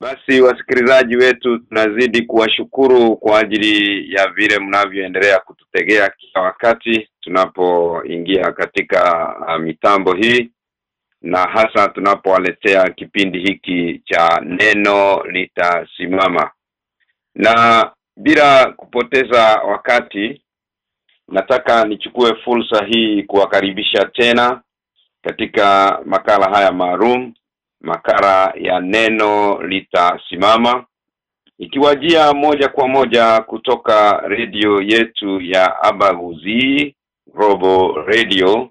Basi wasikilizaji wetu tunazidi kuwashukuru kwa ajili ya vile mnavyoendelea kututegea kila wakati tunapoingia katika uh, mitambo hii na hasa tunapowaletea kipindi hiki cha neno litasimama. Na bila kupoteza wakati nataka nichukue fursa hii kuwakaribisha tena katika makala haya maalum makara ya neno litasimama ikiwajia moja kwa moja kutoka redio yetu ya Abaguzi Robo Radio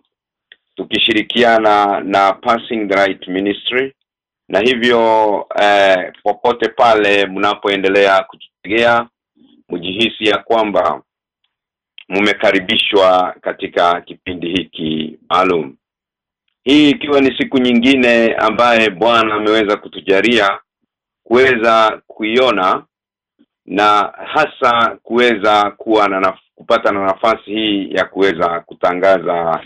tukishirikiana na Passing the Right Ministry. Na hivyo eh, popote pale mnapoendelea kututegea mjihisi ya kwamba mmekaribishwa katika kipindi hiki maalum hii ikiwa ni siku nyingine ambaye Bwana ameweza kutujalia kuweza kuiona na hasa kuweza kuwa na kupata na nafasi hii ya kuweza kutangaza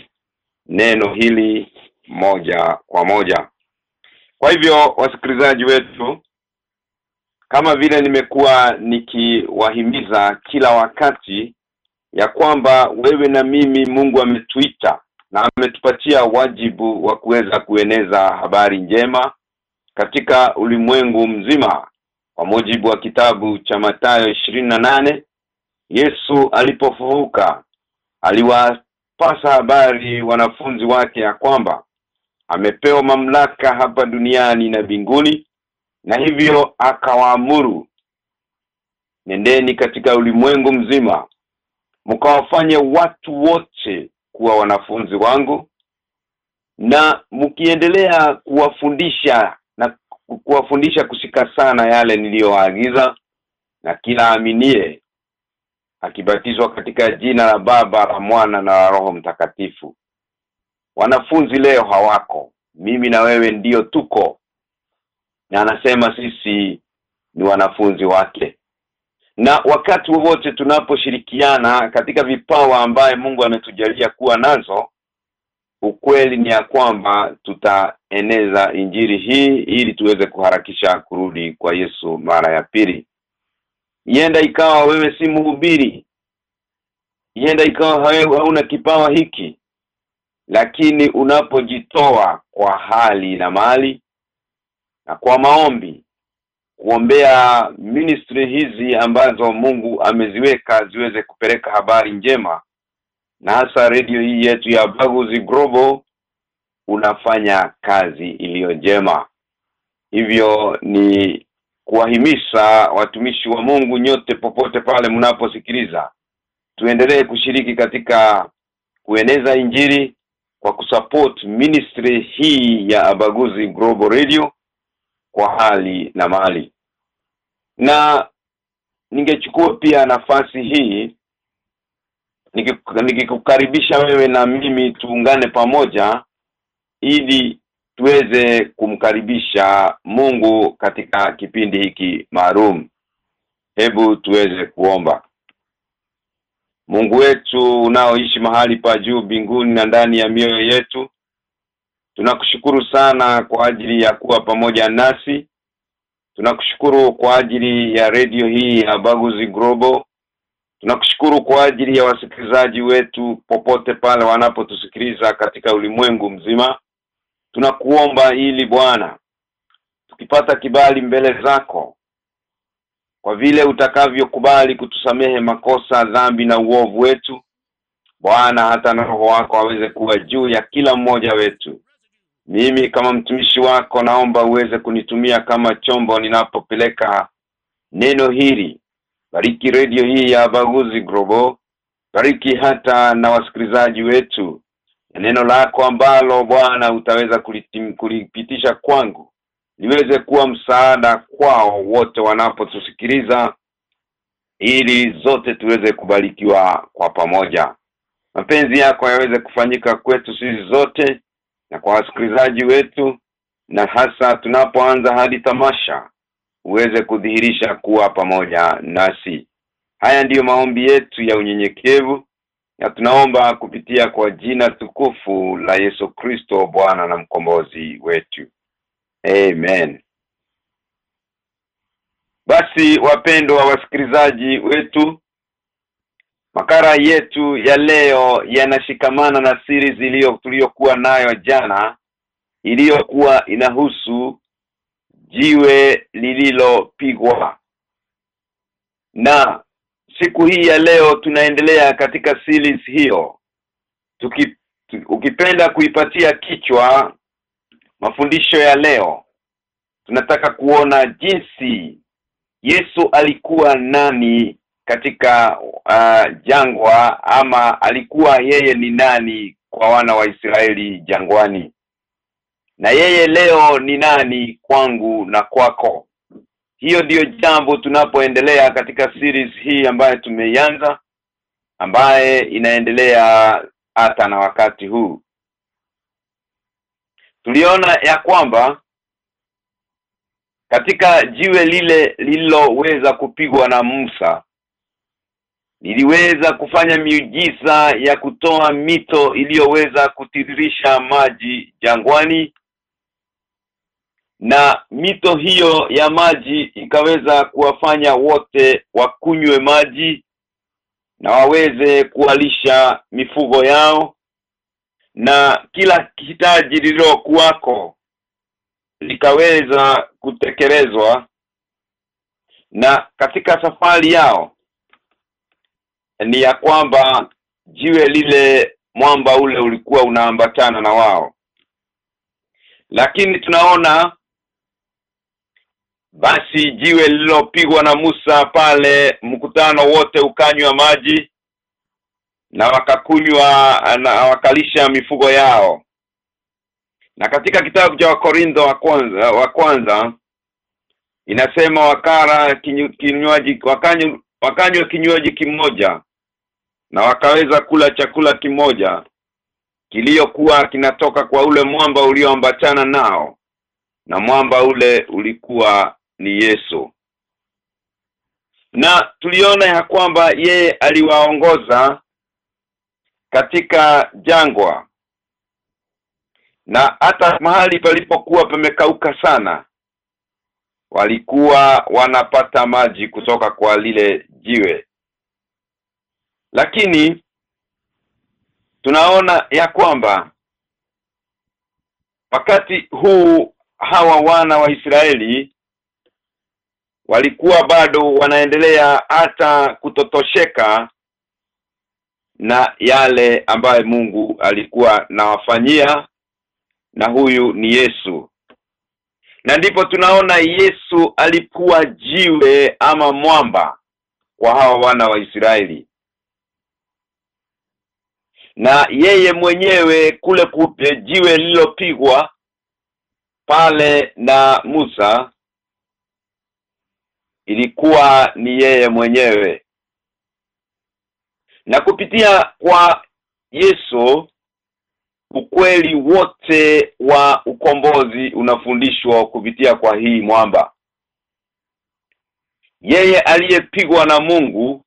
neno hili moja kwa moja. Kwa hivyo wasikilizaji wetu kama vile nimekuwa nikiwahimiza kila wakati ya kwamba wewe na mimi Mungu ametuita na ametupatia wajibu wa kuweza kueneza habari njema katika ulimwengu mzima. Kwa mujibu wa kitabu cha Mathayo nane Yesu alipofufuka aliwapasa habari wanafunzi wake ya kwamba amepewa mamlaka hapa duniani na binguni na hivyo akawaamuru nendeni katika ulimwengu mzima mkawafanye watu wote kuwa wanafunzi wangu. Na mkiendelea kuwafundisha na kuwafundisha kushika sana yale niliyoagiza na kila aminie akibatizwa katika jina la Baba la Mwana na la Roho Mtakatifu. Wanafunzi leo hawako. Mimi na wewe ndiyo tuko. Na anasema sisi ni wanafunzi wake na wakati wowote tunaposhirikiana katika vipawa ambaye Mungu ametujalia kuwa nazo ukweli ni ya kwamba tutaeneza injiri hii ili tuweze kuharakisha kurudi kwa Yesu mara ya pili. Yenda ikawa wewe si mhubiri. Yenda ikawa hauna kipawa hiki. Lakini unapojitoa kwa hali na mali na kwa maombi kuombea ministry hizi ambazo Mungu ameziweka ziweze kupeleka habari njema. Na hasa radio hii yetu ya Baguzi Global unafanya kazi iliyo njema. Hivyo ni kuwahimiza watumishi wa Mungu nyote popote pale mnaposikiliza tuendelee kushiriki katika kueneza injili kwa kusupport ministry hii ya Abaguzi Global Radio kwa hali na mali. Na ningechukua pia nafasi hii nikikukaribisha wewe na mimi tuungane pamoja ili tuweze kumkaribisha Mungu katika kipindi hiki maalum. Hebu tuweze kuomba. Mungu wetu unaoishi mahali pa juu mbinguni na ndani ya mioyo yetu Tunakushukuru sana kwa ajili ya kuwa pamoja nasi. Tunakushukuru kwa ajili ya redio hii ya Baguzi Global. Tunakushukuru kwa ajili ya wasikilizaji wetu popote pale wanapotusikiliza katika ulimwengu mzima. Tunakuomba ili Bwana tukipata kibali mbele zako kwa vile utakavyokubali kutusamehe makosa dhambi na uovu wetu Bwana hata na roho wako aweze kuwa juu ya kila mmoja wetu mimi kama mtumishi wako naomba uweze kunitumia kama chombo ninapopeleka neno hili. Bariki redio hii ya Baguzi Global. Bariki hata na wasikilizaji wetu. Neno lako ambalo Bwana utaweza kulipitisha kwangu liweze kuwa msaada kwao wote wanapotusikiliza ili zote tuweze kubarikiwa kwa pamoja. Mapenzi yako yaweze kufanyika kwetu sisi zote na kwa wasikilizaji wetu na hasa tunapoanza hadi tamasha uweze kudhihirisha kuwa pamoja nasi. Haya ndiyo maombi yetu ya unyenyekevu na tunaomba kupitia kwa jina tukufu la Yesu Kristo Bwana na mkombozi wetu. Amen. Basi wapendwa wasikilizaji wetu makara yetu ya leo yanashikamana na siri zilio tuliyokuwa nayo jana iliyokuwa inahusu jiwe lililopigwa. Na siku hii ya leo tunaendelea katika series hiyo. Tuki, ukipenda kuipatia kichwa mafundisho ya leo tunataka kuona jinsi Yesu alikuwa nani katika uh, jangwa ama alikuwa yeye ni nani kwa wana wa Israeli jangwani? Na yeye leo ni nani kwangu na kwako? Hiyo ndiyo jambo tunapoendelea katika series hii ambayo tumeianza ambaye inaendelea hata na wakati huu. Tuliona ya kwamba katika jiwe lile lililoweza kupigwa na Musa liliweza kufanya miujiza ya kutoa mito iliyoweza kutiririsha maji jangwani na mito hiyo ya maji ikaweza kuwafanya wote wakunywe maji na waweze kuwalisha mifugo yao na kila hitaji lililokuwako likaweza kutekelezwa. Na katika safari yao ni ya kwamba jiwe lile mwamba ule ulikuwa unaambatana na wao. Lakini tunaona basi jiwe lililopigwa na Musa pale mkutano wote ukanywa maji na wakakunywa na wakalisha mifugo yao. Na katika kitabu cha Wakorintho wa kwanza wa kwanza inasema wakara kinywaji wakanywa wakanywa kinywaji kimoja na wakaweza kula chakula kimoja kiliyokuwa kinatoka kwa ule mwamba ulioambatana nao na mwamba ule ulikuwa ni Yesu. Na tuliona ya kwamba yeye aliwaongoza katika jangwa na hata mahali palipokuwa pamekauka sana walikuwa wanapata maji kutoka kwa lile jiwe lakini tunaona ya kwamba wakati huu hawa wana wa Israeli walikuwa bado wanaendelea hata kutotosheka na yale ambaye Mungu alikuwa nawafanyia na huyu ni Yesu. Na ndipo tunaona Yesu alikuwa jiwe ama mwamba kwa hawa wana wa Israeli na yeye mwenyewe kule kupe jiwe lililopigwa pale na Musa ilikuwa ni yeye mwenyewe. Na kupitia kwa Yesu ukweli wote wa ukombozi unafundishwa kupitia kwa hii mwamba. Yeye aliyepigwa na Mungu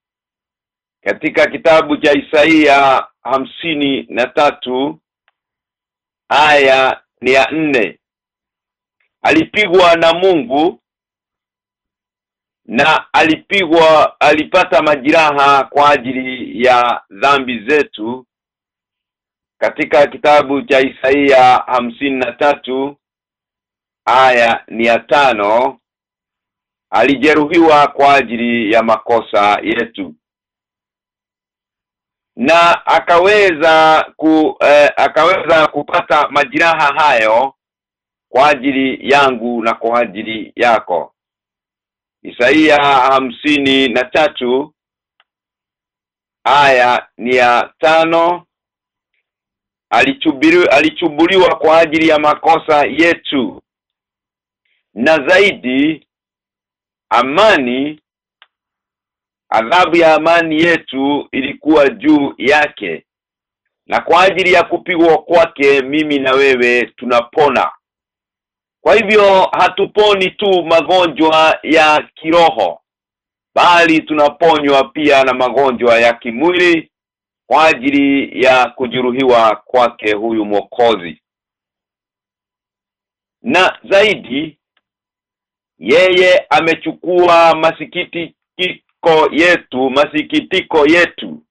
katika kitabu cha Isaia hamsini na tatu aya ni ya nne. Alipigwa na Mungu na alipigwa alipata majiraha kwa ajili ya dhambi zetu. Katika kitabu cha Isaia hamsini na tatu aya ni ya tano alijeruhiwa kwa ajili ya makosa yetu na akaweza ku eh, akaweza kupata majiraha hayo kwa ajili yangu na kwa ajili yako. Isaia hamsini na tatu aya ni ya tano. Alichubuliwa kwa ajili ya makosa yetu. Na zaidi amani adhabu ya amani yetu ilikuwa juu yake. Na kwa ajili ya kupigwa kwake mimi na wewe tunapona. Kwa hivyo hatuponi tu magonjwa ya kiroho bali tunaponywa pia na magonjwa ya kimwili kwa ajili ya kujeruhiwa kwake huyu mwokozi. Na zaidi yeye amechukua masikitiko yetu masikitiko yetu.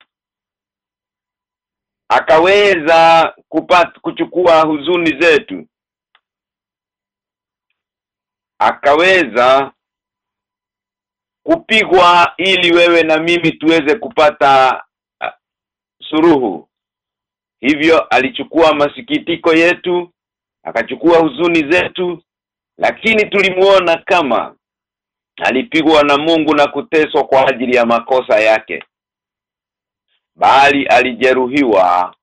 Akaweza kupata kuchukua huzuni zetu. Akaweza kupigwa ili wewe na mimi tuweze kupata uh, suruhu. Hivyo alichukua masikitiko yetu akachukua huzuni zetu lakini tulimuona kama alipigwa na Mungu na kuteswa kwa ajili ya makosa yake. Bali alijeruhiwa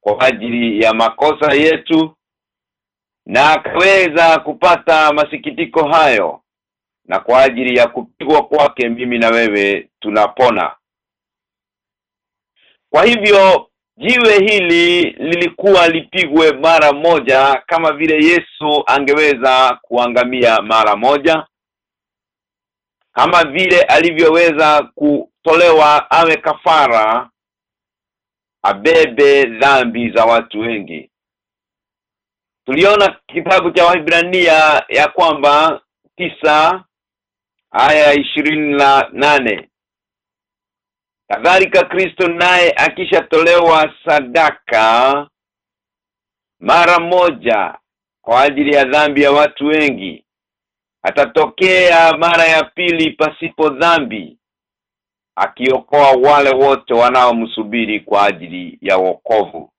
kwa ajili ya makosa yetu na akaweza kupata masikitiko hayo na kwa ajili ya kupigwa kwake mimi na wewe tunapona. Kwa hivyo jiwe hili lilikuwa lipigwe mara moja kama vile Yesu angeweza kuangamia mara moja kama vile alivyoweza kutolewa awe kafara abebe dhambi za watu wengi. Tuliona kitabu cha Waibrania ya kwamba tisa aya ishirini na nane. Kadhalika Kristo naye akishatolewa sadaka mara moja kwa ajili ya dhambi ya watu wengi atatokea mara ya pili pasipo dhambi akiokoa wale wote wanaomsubiri kwa ajili ya wokovu.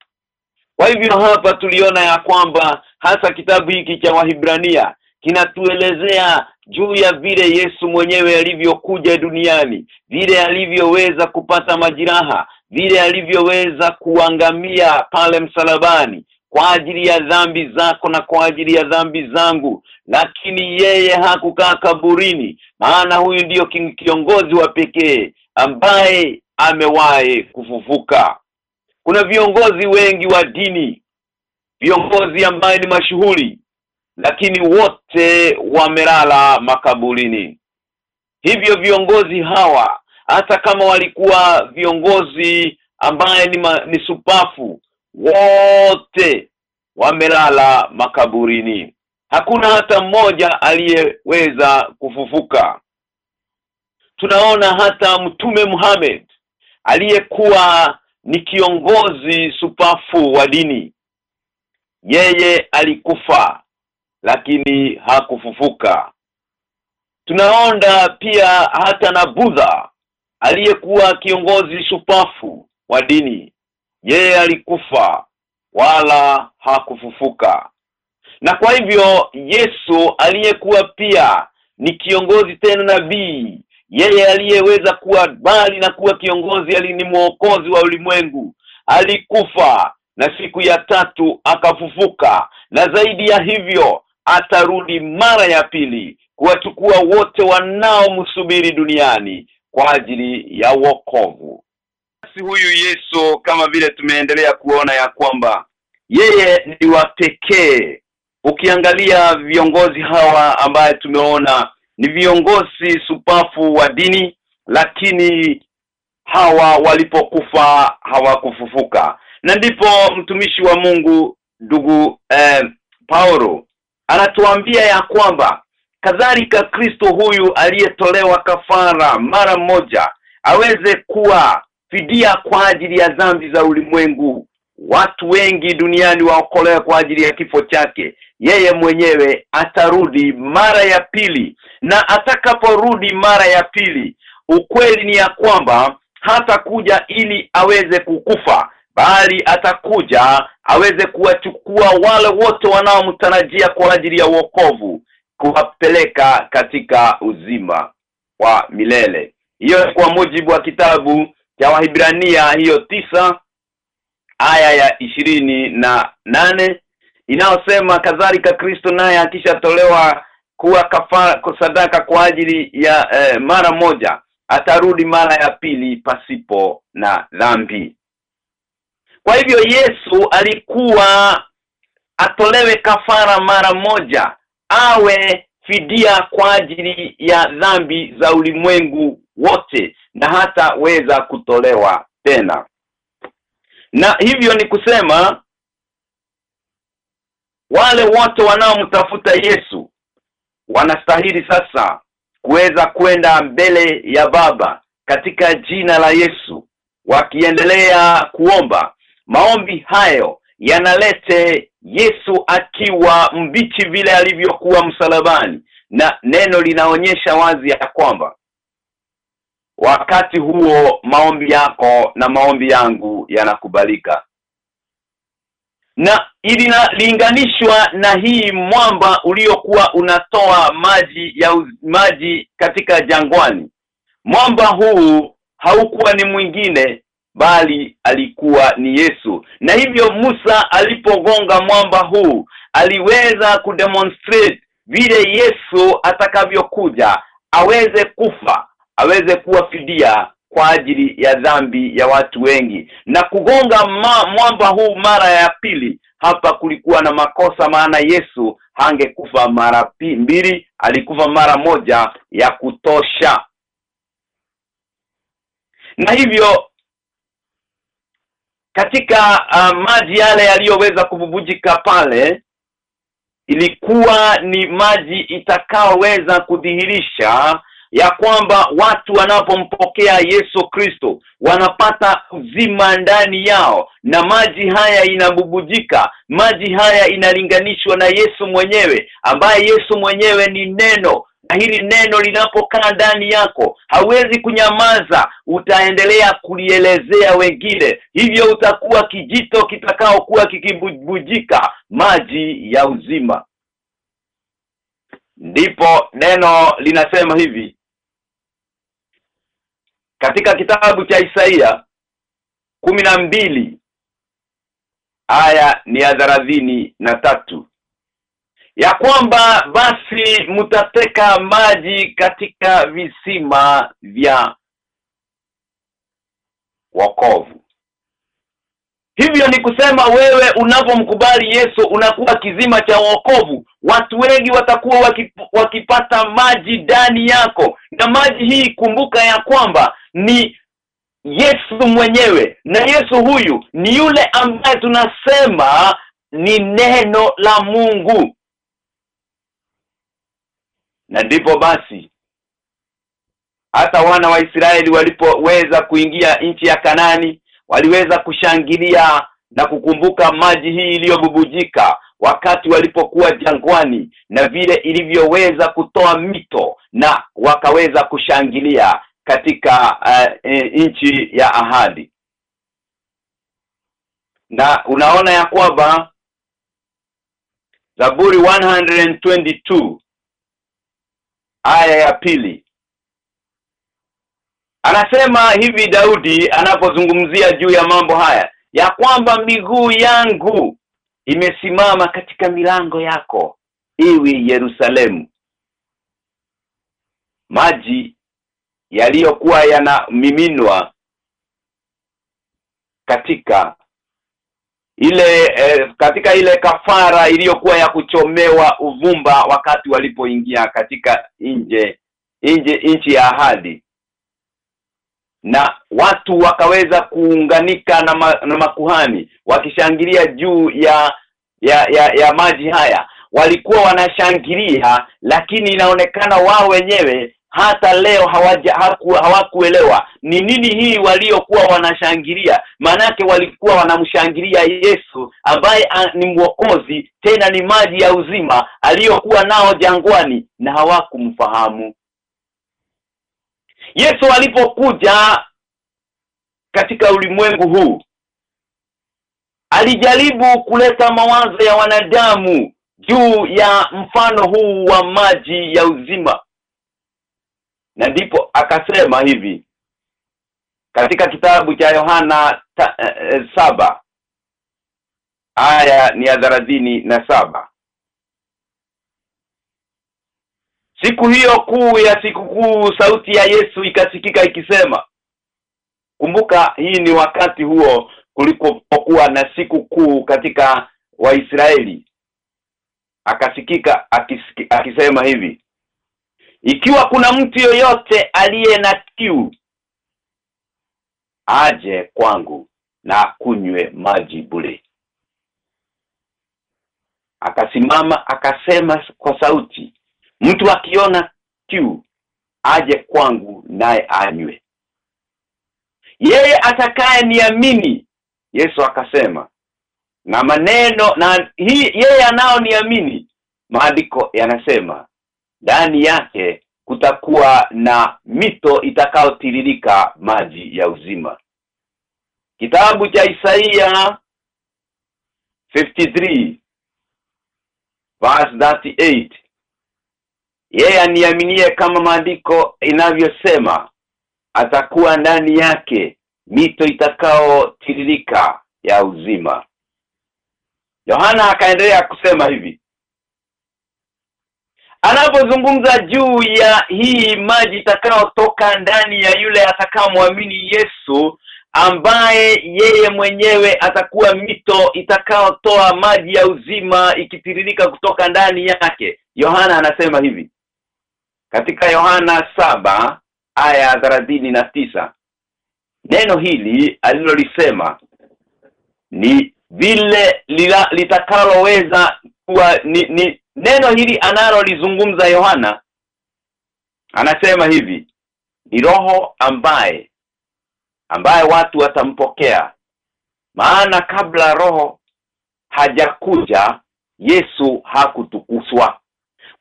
Kwa hivyo hapa tuliona ya kwamba hasa kitabu hiki cha Wahibrania kinatuelezea juu ya vile Yesu mwenyewe alivyokuja duniani, vile alivyoweza kupata majiraha, vile alivyoweza kuangamia pale msalabani kwa ajili ya dhambi zako na kwa ajili ya dhambi zangu. Lakini yeye hakukaa kaburini maana huyu ndiyo kiongozi wa pekee ambaye amewahi kufufuka. Kuna viongozi wengi wa dini viongozi ambaye ni mashuhuri lakini wote wamelala makaburini. Hivyo viongozi hawa hata kama walikuwa viongozi ambaye ni, ma, ni supafu wote wamelala makaburini. Hakuna hata mmoja aliyeweza kufufuka. Tunaona hata mtume Muhammad aliyekuwa ni kiongozi supafu wa dini. Yeye alikufa lakini hakufufuka. Tunaona pia hata na Budha aliyekuwa kiongozi supafu wa dini yeye alikufa wala hakufufuka. Na kwa hivyo Yesu aliyekuwa pia ni kiongozi tena nabii yeye aliyeweza kuwa bali na kuwa kiongozi alini mwokozi wa ulimwengu. Alikufa na siku ya tatu akafufuka na zaidi ya hivyo atarudi mara ya pili kuwachukua wote wanaomsubiri duniani kwa ajili ya wokovu basi huyu Yesu kama vile tumeendelea kuona ya kwamba yeye ni wa pekee. Ukiangalia viongozi hawa ambaye tumeona ni viongozi supafu wa dini lakini hawa walipokufa hawakufufuka. Na ndipo mtumishi wa Mungu ndugu eh, Paulo anatuambia ya kwamba kadhalika Kristo huyu aliyetolewa kafara mara moja aweze kuwa fidia kwa ajili ya dhambi za ulimwengu. Watu wengi duniani waokolewe kwa ajili ya kifo chake. Yeye mwenyewe atarudi mara ya pili. Na atakaporudi mara ya pili ukweli ni ya kwamba hata kuja ili aweze kukufa bali atakuja aweze kuwachukua wale wote wanaomtarajia kwa ajili ya wokovu kuwapeleka katika uzima wa milele. Hiyo kwa mujibu wa kitabu cha Wahibrania hiyo tisa aya ya ishirini na nane inayosema kadhalika Kristo naye akishatolewa kuwa kafara sadaka kwa ajili ya eh, mara moja atarudi mara ya pili pasipo na dhambi. Kwa hivyo Yesu alikuwa atolewe kafara mara moja awe fidia kwa ajili ya dhambi za ulimwengu wote na hata weza kutolewa tena. Na hivyo ni kusema wale wote wanaomtafuta Yesu wanastahili sasa kuweza kwenda mbele ya baba katika jina la Yesu wakiendelea kuomba. Maombi hayo yanalete Yesu akiwa mbichi vile alivyokuwa msalabani na neno linaonyesha wazi ya kwamba wakati huo maombi yako na maombi yangu yanakubalika. Na ilinalinganishwa na hii mwamba uliokuwa unatoa maji ya uz, maji katika jangwani. Mwamba huu haukuwa ni mwingine bali alikuwa ni Yesu. Na hivyo Musa alipogonga mwamba huu aliweza kudemonstrate vile Yesu atakavyokuja aweze kufa aweze kuwa fidia kwa ajili ya dhambi ya watu wengi. Na kugonga ma, mwamba huu mara ya pili hapa kulikuwa na makosa maana Yesu hangekufa mara mbili alikufa mara moja ya kutosha. Na hivyo katika uh, maji yale yaliyoweza kububujika pale ilikuwa ni maji itakaoweza kudhihirisha ya kwamba watu wanapompokea Yesu Kristo wanapata uzima ndani yao na maji haya inabubujika maji haya inalinganishwa na Yesu mwenyewe ambaye Yesu mwenyewe ni neno na hili neno linapokaa ndani yako hawezi kunyamaza utaendelea kulielezea wengine. Hivyo utakuwa kijito kitakao kuwa kikibujika maji ya uzima. Ndipo neno linasema hivi katika kitabu cha Isaia mbili aya ni ya thelathini na tatu. Ya kwamba basi mtateka maji katika visima vya wokovu. Hivyo ni kusema wewe unapomkubali Yesu unakuwa kizima cha wokovu. Watu wengi watakuwa wakip, wakipata maji ndani yako. Na maji hii kumbuka ya kwamba ni Yesu mwenyewe. Na Yesu huyu ni yule ambaye tunasema ni neno la Mungu. Na ndipo basi hata wana wa Israeli walipoweza kuingia nchi ya Kanani waliweza kushangilia na kukumbuka maji hii iliyobubujika wakati walipokuwa jangwani na vile ilivyoweza kutoa mito na wakaweza kushangilia katika uh, nchi ya ahadi. Na unaona ya kwamba Zaburi 122 aya ya pili. Anasema hivi Daudi anapozungumzia juu ya mambo haya ya kwamba miguu yangu imesimama katika milango yako iwi Yerusalemu. Maji yaliyokuwa yanamiminwa katika ile eh, katika ile kafara iliyokuwa ya kuchomewa uvumba wakati walipoingia katika nje nje nchi ya ahadi. Na watu wakaweza kuunganika na, ma, na makuhani wakishangilia juu ya ya, ya ya maji haya. Walikuwa wanashangilia lakini inaonekana wao wenyewe hata leo hawaja haku, hawakuelewa ni nini hii waliokuwa wanashangilia. Manake walikuwa wanamshangilia Yesu ambaye ni mwokozi tena ni maji ya uzima aliyokuwa nao jangwani na hawakumfahamu. Yesu alipokuja katika ulimwengu huu alijaribu kuleta mawazo ya wanadamu juu ya mfano huu wa maji ya uzima na ndipo akasema hivi katika kitabu cha Yohana ta, e, saba aya ni ya thelathini na saba. Siku hiyo kuu ya siku kuu sauti ya Yesu ikasikika ikisema Kumbuka hii ni wakati huo kulikokuwa na siku kuu katika Waisraeli. Akasikika akisema hivi Ikiwa kuna mtu yoyote aliye na kiu aje kwangu na kunywe maji bure. Akasimama akasema kwa sauti mtu akiona kiu aje kwangu naye anywe. Yeye atakaye niamini Yesu akasema na maneno na hii yeye anao niamini maandiko yanasema ndani yake kutakuwa na mito itakayotiririka maji ya uzima. Kitabu cha Isaia 53 verse 38 yeye aniaminie kama maandiko inavyosema atakuwa ndani yake mito itakao tiririka ya uzima. Yohana akaendelea kusema hivi Anapozungumza juu ya hii maji itakayotoka ndani ya yule atakayemwamini Yesu ambaye yeye mwenyewe atakuwa mito itakayotoa maji ya uzima ikitiririka kutoka ndani yake. Yohana anasema hivi katika Yohana saba aya na tisa neno hili alilolisema ni vile litakaloweza kuwa ni, ni neno hili analolizungumza Yohana anasema hivi ni roho ambaye ambaye watu watampokea. Maana kabla roho hajakuja Yesu hakutukuswa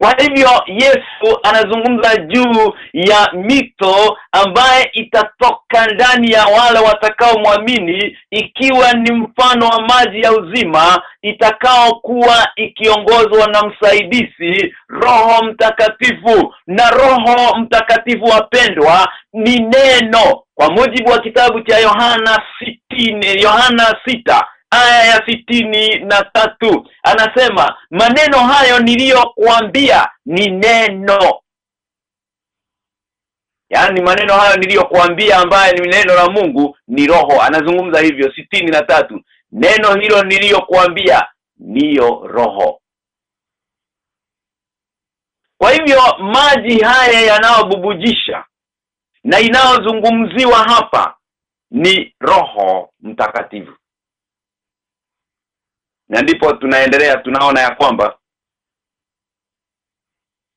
kwa hivyo Yesu anazungumza juu ya mito ambaye itatoka ndani ya wale watakaomwamini ikiwa ni mfano wa maji ya uzima itakao kuwa ikiongozwa na msaidizi Roho Mtakatifu. Na Roho Mtakatifu wapendwa ni neno. Kwa mujibu wa kitabu cha Yohana 6 Yohana sita aya ya sitini na tatu. Anasema maneno hayo niliyokuambia ni neno. Yaani maneno hayo niliyokuambia ambaye ni neno la Mungu ni roho. Anazungumza hivyo sitini na tatu. Neno hilo niliyokuambia niyo roho. Kwa hivyo maji haya yanayobubujisha na inayozungumziwa hapa ni roho mtakatifu na ndipo tunaendelea tunaona ya kwamba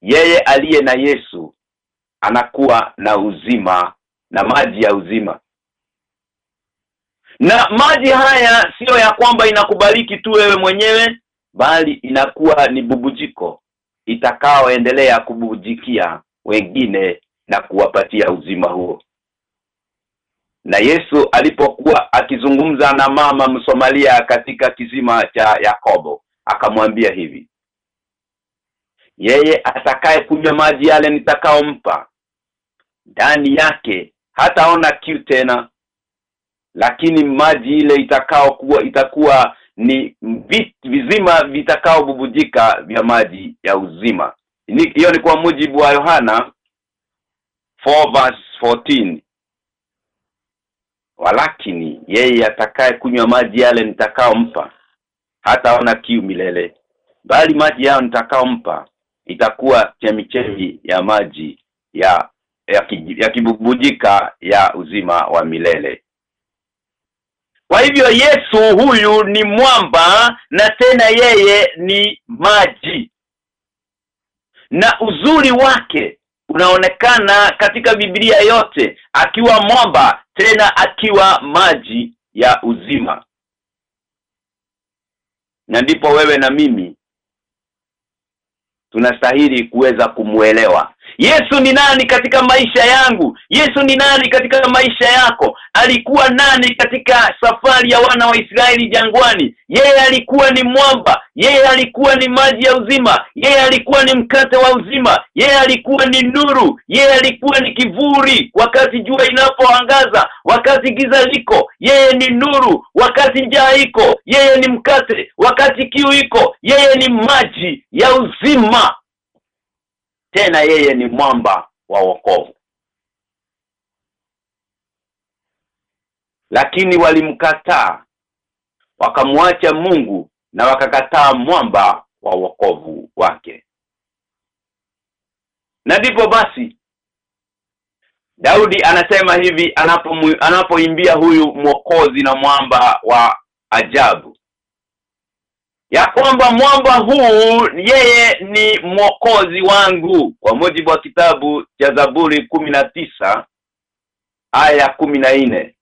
yeye aliye na Yesu anakuwa na uzima na maji ya uzima. Na maji haya siyo ya kwamba inakubaliki tu wewe mwenyewe bali inakuwa ni bubujiko itakaoendelea kububujikia wengine na kuwapatia uzima huo na Yesu alipokuwa akizungumza na mama Msomalia katika kizima cha Yakobo akamwambia hivi yeye atakaye kunywa maji yale nitakaompa ndani yake hataona kiu tena lakini maji ile itakao kuwa itakuwa ni vit, vizima vitakao bubujika vya maji ya uzima. Hiyo ni kwa mujibu wa Yohana 4 verse 14 walakini yeye atakaye kunywa maji yale nitakaompa hataona kiu milele. Bali maji yao nitakaompa itakuwa chemichemi ya maji ya ya, ya kibubujika ya uzima wa milele. Kwa hivyo Yesu huyu ni mwamba na tena yeye ni maji. Na uzuri wake unaonekana katika Biblia yote akiwa mwamba tena akiwa maji ya uzima. Na ndipo wewe na mimi tunastahili kuweza kumuelewa Yesu ni nani katika maisha yangu? Yesu ni nani katika maisha yako? Alikuwa nani katika safari ya wana wa Israeli jangwani? Yeye alikuwa ni mwamba yeye alikuwa ni maji ya uzima yeye alikuwa ni mkate wa uzima yeye alikuwa ni nuru yeye alikuwa ni kivuli. Wakati jua inapoangaza wakati giza liko yeye ni nuru. Wakati njaa iko yeye ni mkate. Wakati kiu iko yeye ni maji ya uzima tena yeye ni mwamba wa wokovu. Lakini walimkataa wakamwacha Mungu na wakakataa mwamba wa wokovu wake. Na ndipo basi Daudi anasema hivi anapoimbia anapo huyu mwokozi na mwamba wa ajabu ya kwamba mwamba huu yeye ni mwokozi wangu. Kwa mujibu wa kitabu cha Zaburi tisa aya nne.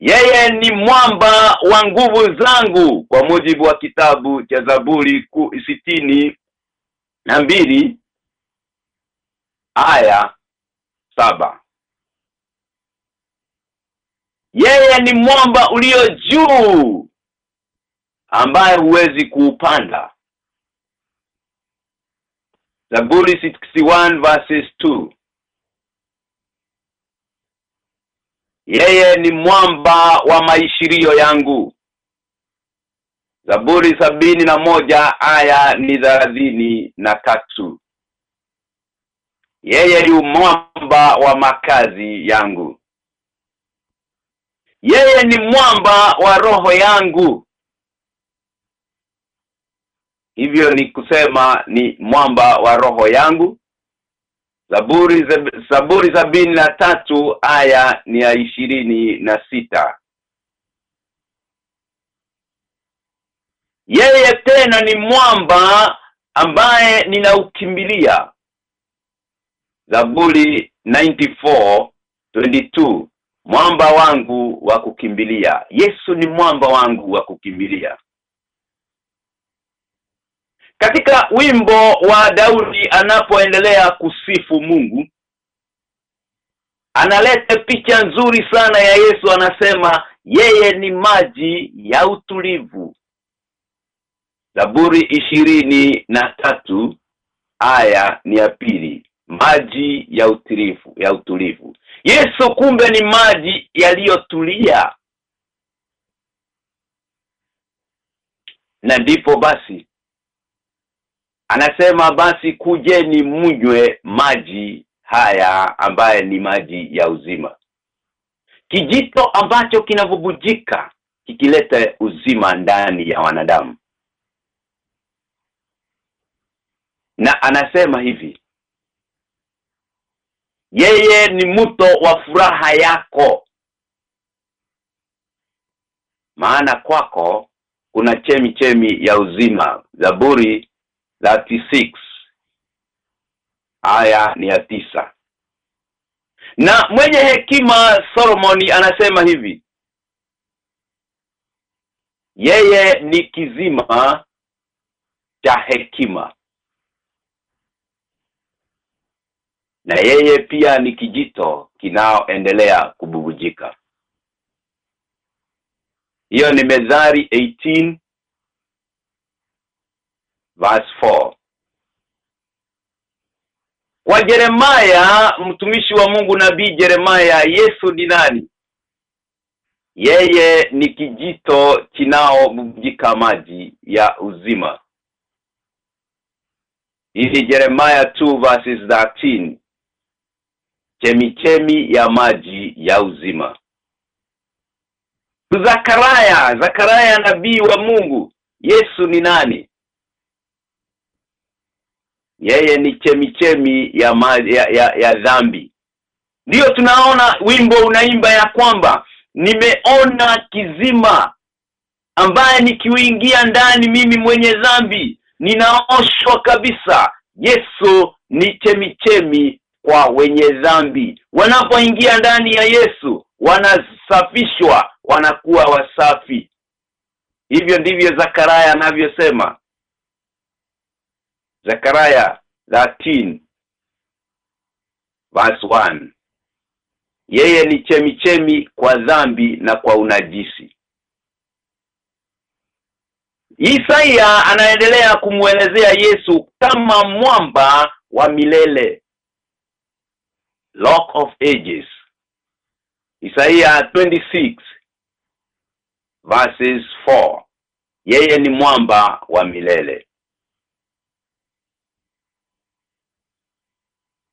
Yeye ni mwamba wa nguvu zangu. Kwa mujibu wa kitabu cha Zaburi sitini na mbili aya saba. Yeye ni mwamba ulio juu ambaye huwezi kuupanda. Zaburi 61 verses 2 Yeye ni mwamba wa maishirio yangu. Zaburi sabini na moja aya ni thelathini na tatu. Yeye ni mwamba wa makazi yangu. Yeye ni mwamba wa roho yangu hivyo ni kusema ni mwamba wa roho yangu. Zaburi Zaburi sabini na tatu aya ni ya ishirini na sita. Yeye tena ni mwamba ambaye ninaukimbilia. Zaburi 94:22 mwamba wangu wa kukimbilia. Yesu ni mwamba wangu wa kukimbilia katika wimbo wa Daudi anapoendelea kusifu Mungu analeta picha nzuri sana ya Yesu anasema yeye ni maji ya utulivu. Zaburi ishirini na tatu aya ni ya pili maji ya utulivu ya utulivu. Yesu kumbe ni maji yaliyotulia. Na ndipo basi anasema basi kujeni mnywe maji haya ambaye ni maji ya uzima. Kijito ambacho kinavubujika kikileta uzima ndani ya wanadamu. Na anasema hivi yeye ni mto wa furaha yako. Maana kwako kuna chemi chemi ya uzima. Zaburi 36 aya ni ya tisa. Na mwenye hekima Solomoni anasema hivi yeye ni kizima cha hekima. Na yeye pia ni kijito kinaoendelea kububujika. Hiyo ni Mezari 18 verse 4 kwa Jeremaya mtumishi wa Mungu nabii Jeremaya Yesu ni nani? Yeye ni kijito kinaobubujika maji ya uzima. Hii ni Jeremiah 2 verses 13 chemichemi ya maji ya uzima. Zakaraya Zakaraya nabii wa Mungu Yesu ni nani yeye ni chemichemi ya, ma, ya ya ya dhambi. Ndiyo tunaona wimbo unaimba ya kwamba nimeona kizima ambaye nikiuingia ndani mimi mwenye dhambi ninaoshwa kabisa. Yesu ni chemichemi kwa wenye dhambi. Wanapoingia ndani ya Yesu wanasafishwa wanakuwa wasafi. Hivyo ndivyo Zakaraya anavyosema Zakaraya 13 verse 1 Yeye ni chemichemi kwa dhambi na kwa unajisi. Isaia anaendelea kumwelezea Yesu kama mwamba wa milele. Rock of Ages. Isaia 26 verses 4 Yeye ni mwamba wa milele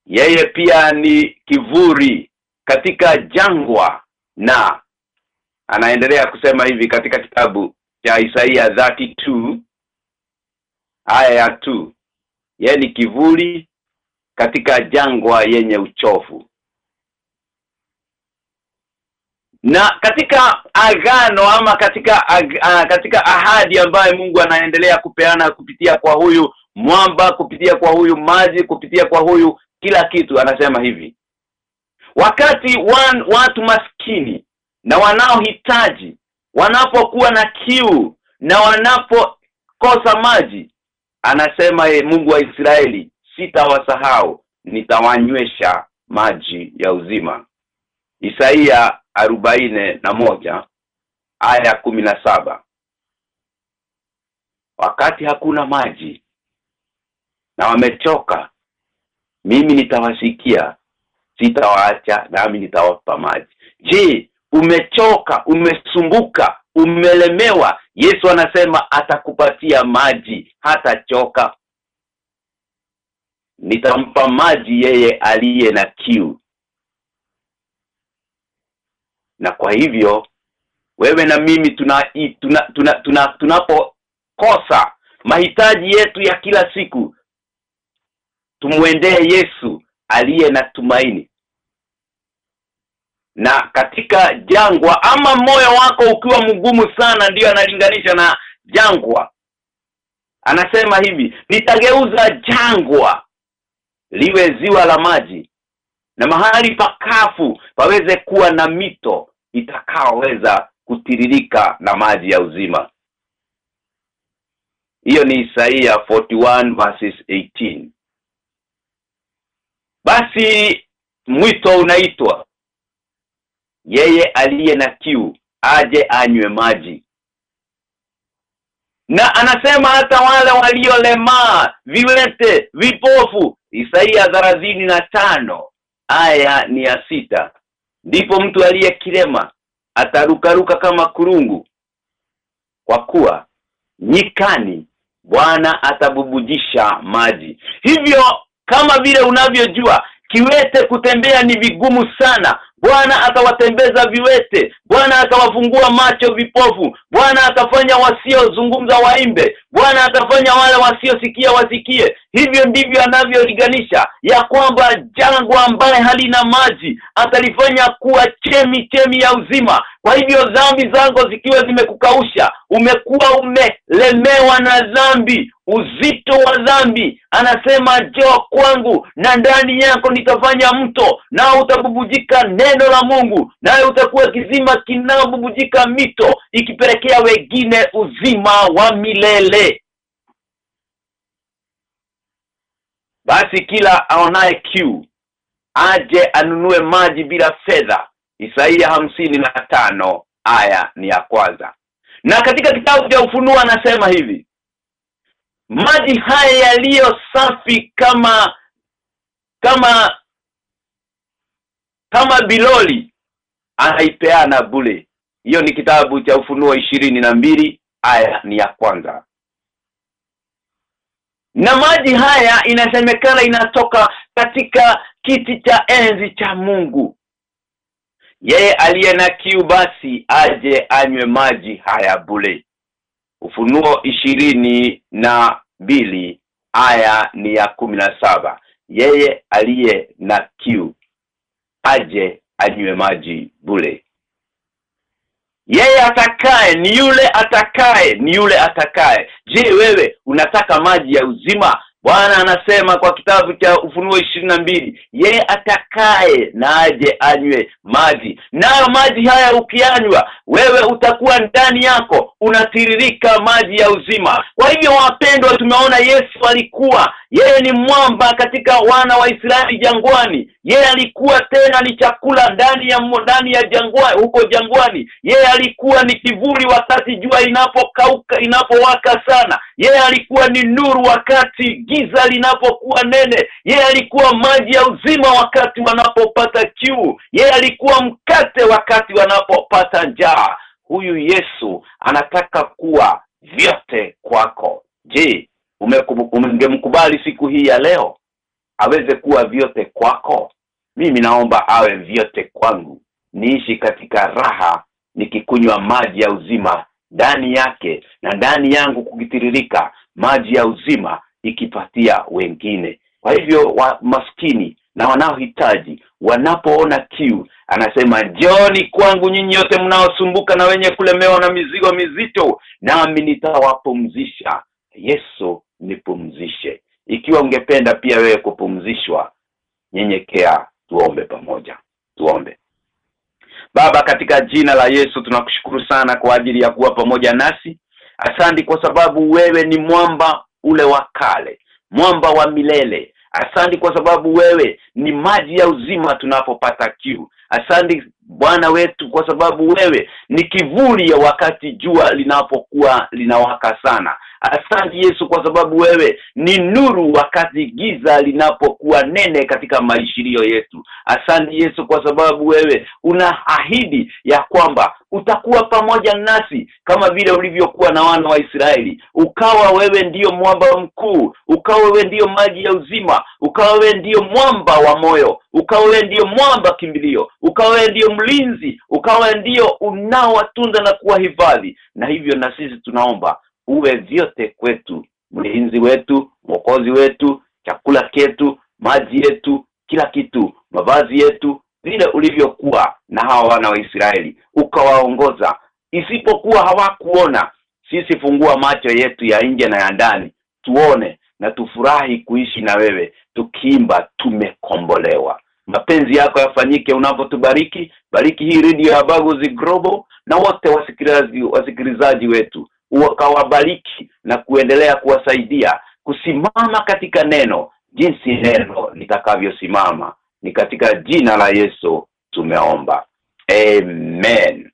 Yeye pia ni kivuri katika jangwa na anaendelea kusema hivi katika kitabu cha Isaia 32 aya ya 2 yeye ni kivuli katika jangwa yenye uchofu na katika agano ama katika ag, a, katika ahadi ambayo Mungu anaendelea kupeana kupitia kwa huyu mwamba kupitia kwa huyu maji kupitia kwa huyu kila kitu anasema hivi. Wakati wan, watu maskini na wanaohitaji wanapokuwa na kiu na wanapokosa maji anasema ye, Mungu wa Israeli sitawasahau nitawanywesha maji ya uzima. Isaia arobaine na moja aya ya saba. Wakati hakuna maji na wamechoka mimi nitawasikia sitawaacha nami nitawapa maji. Je umechoka umesumbuka umelemewa? Yesu anasema atakupatia maji hata choka nitampa maji yeye aliye na kiu. Na kwa hivyo wewe na mimi tuna tunapokosa tuna tuna, tuna tuna mahitaji yetu ya kila siku tumwendee Yesu aliye na tumaini. Na katika jangwa ama moyo wako ukiwa mgumu sana ndiyo analinganisha na jangwa. Anasema hivi nitageuza jangwa liwe ziwa la maji na mahali pakafu paweze kuwa na mito itakaoweza kutiririka na maji ya uzima. Hiyo ni Isaia 41 verses 18 basi mwito unaitwa. Yeye aliye na kiu aje anywe maji. Na anasema hata wale waliolemaa viwete vipofu Isaia na tano aya ni ya sita. Ndipo mtu aliye kilema atarukaruka kama kurungu kwa kuwa nyikani Bwana atabubujisha maji. Hivyo kama vile unavyojua kiwete kutembea ni vigumu sana Bwana akawatembeza viwete. Bwana akawafungua macho vipofu. Bwana atafanya wasiozungumza waimbe. Bwana akafanya wale wasiosikia wasikie. Hivyo ndivyo anavyoliganisha ya kwamba jangwa ambaye halina maji atalifanya kuwa chemi chemi ya uzima. Kwa hivyo dhambi zangu zikiwa zimekukausha umekuwa umelemewa na dhambi uzito wa dhambi. Anasema njoo kwangu na ndani yako nitafanya mto na utabubujika neno la Mungu naye utakuwa kizima kinabubujika mito ikipelekea wengine uzima wa milele. Basi kila aonaye kiu aje anunue maji bila fedha. Isaia hamsini na tano aya ni ya kwanza. Na katika kitabu cha ufunuo anasema hivi maji haya yaliyo safi kama kama kama biloli anaipeana bule hiyo ni kitabu cha ufunuo ishirini na mbili aya ni ya kwanza. Na maji haya inasemekana inatoka katika kiti cha enzi cha Mungu. Yeye aliye na kiu basi aje anywe maji haya bule Ufunuo ishirini na mbili aya ni ya kumi na saba. Yeye aliye na kiu aje anywe maji bule yeye atakaye ni yule atakaye ni yule atakaye. Je wewe unataka maji ya uzima Bwana anasema kwa kitabu cha Ufunuo mbili yeye atakaye na aje anywe maji. Nayo maji haya ukianywa wewe utakuwa ndani yako unatiririka maji ya uzima. Kwa hivyo wapendwa tumeona Yesu alikuwa yeye ni mwamba katika wana wa Israeli jangwani. Yeye alikuwa tena ni chakula ndani ya ndani ya jangwani huko jangwani. Yeye alikuwa ni kivuli wakati jua inapokauka inapowaka sana. Yeye alikuwa ni nuru wakati giza linapokuwa nene yeye alikuwa maji ya uzima wakati wanapopata kiu yeye alikuwa mkate wakati wanapopata njaa. Huyu Yesu anataka kuwa vyote kwako. Je umemkubali siku hii ya leo aweze kuwa vyote kwako? Mimi naomba awe vyote kwangu. Niishi katika raha nikikunywa maji ya uzima ndani yake na ndani yangu kukitiririka maji ya uzima ikipatia wengine. Kwa hivyo wa maskini na wanaohitaji wanapoona kiu anasema joni kwangu nyinyi yote mnaosumbuka na wenye kulemewa na mizigo mizito nami nitawapumzisha. Yesu nipumzishe. Ikiwa ungependa pia wewe kupumzishwa nyenyekea tuombe pamoja. Tuombe. Baba katika jina la Yesu tunakushukuru sana kwa ajili ya kuwa pamoja nasi. Asandi kwa sababu wewe ni mwamba ule wa kale mwamba wa milele. Asante kwa sababu wewe ni maji ya uzima tunapopata kiu asante Bwana wetu kwa sababu wewe ni kivuli ya wakati jua linapokuwa linawaka sana. Asante Yesu kwa sababu wewe ni nuru wakati giza linapokuwa nene katika maishirio yetu. Asante Yesu kwa sababu wewe una ahidi ya kwamba utakuwa pamoja nasi kama vile ulivyokuwa na wana wa Israeli. Ukawa wewe ndiyo mwamba mkuu ukawa wewe ndiyo maji ya uzima ukawa wewe ndiyo mwamba wa moyo ukawa wewe ndiyo mwamba kimbilio ukawa ndiyo mlinzi ukawa ndiyo unaowatunza na kuwahifadhi. Na hivyo na sisi tunaomba uwe vyote kwetu mlinzi wetu mwokozi wetu chakula chetu maji yetu kila kitu mavazi yetu vile ulivyokuwa na hawa wana wa Israeli ukawaongoza. Isipokuwa hawakuona sisi fungua macho yetu ya nje na ya ndani tuone na tufurahi kuishi na wewe tukimba tumekombolewa mapenzi yako yafanyike unavyotubariki. Bariki hii redio ya Baguzi Global na wote wasikilizaji wasikilizaji wetu. Ukawabariki na kuendelea kuwasaidia kusimama katika neno jinsi neno litakavyosimama. Ni katika jina la Yesu tumeomba. Amen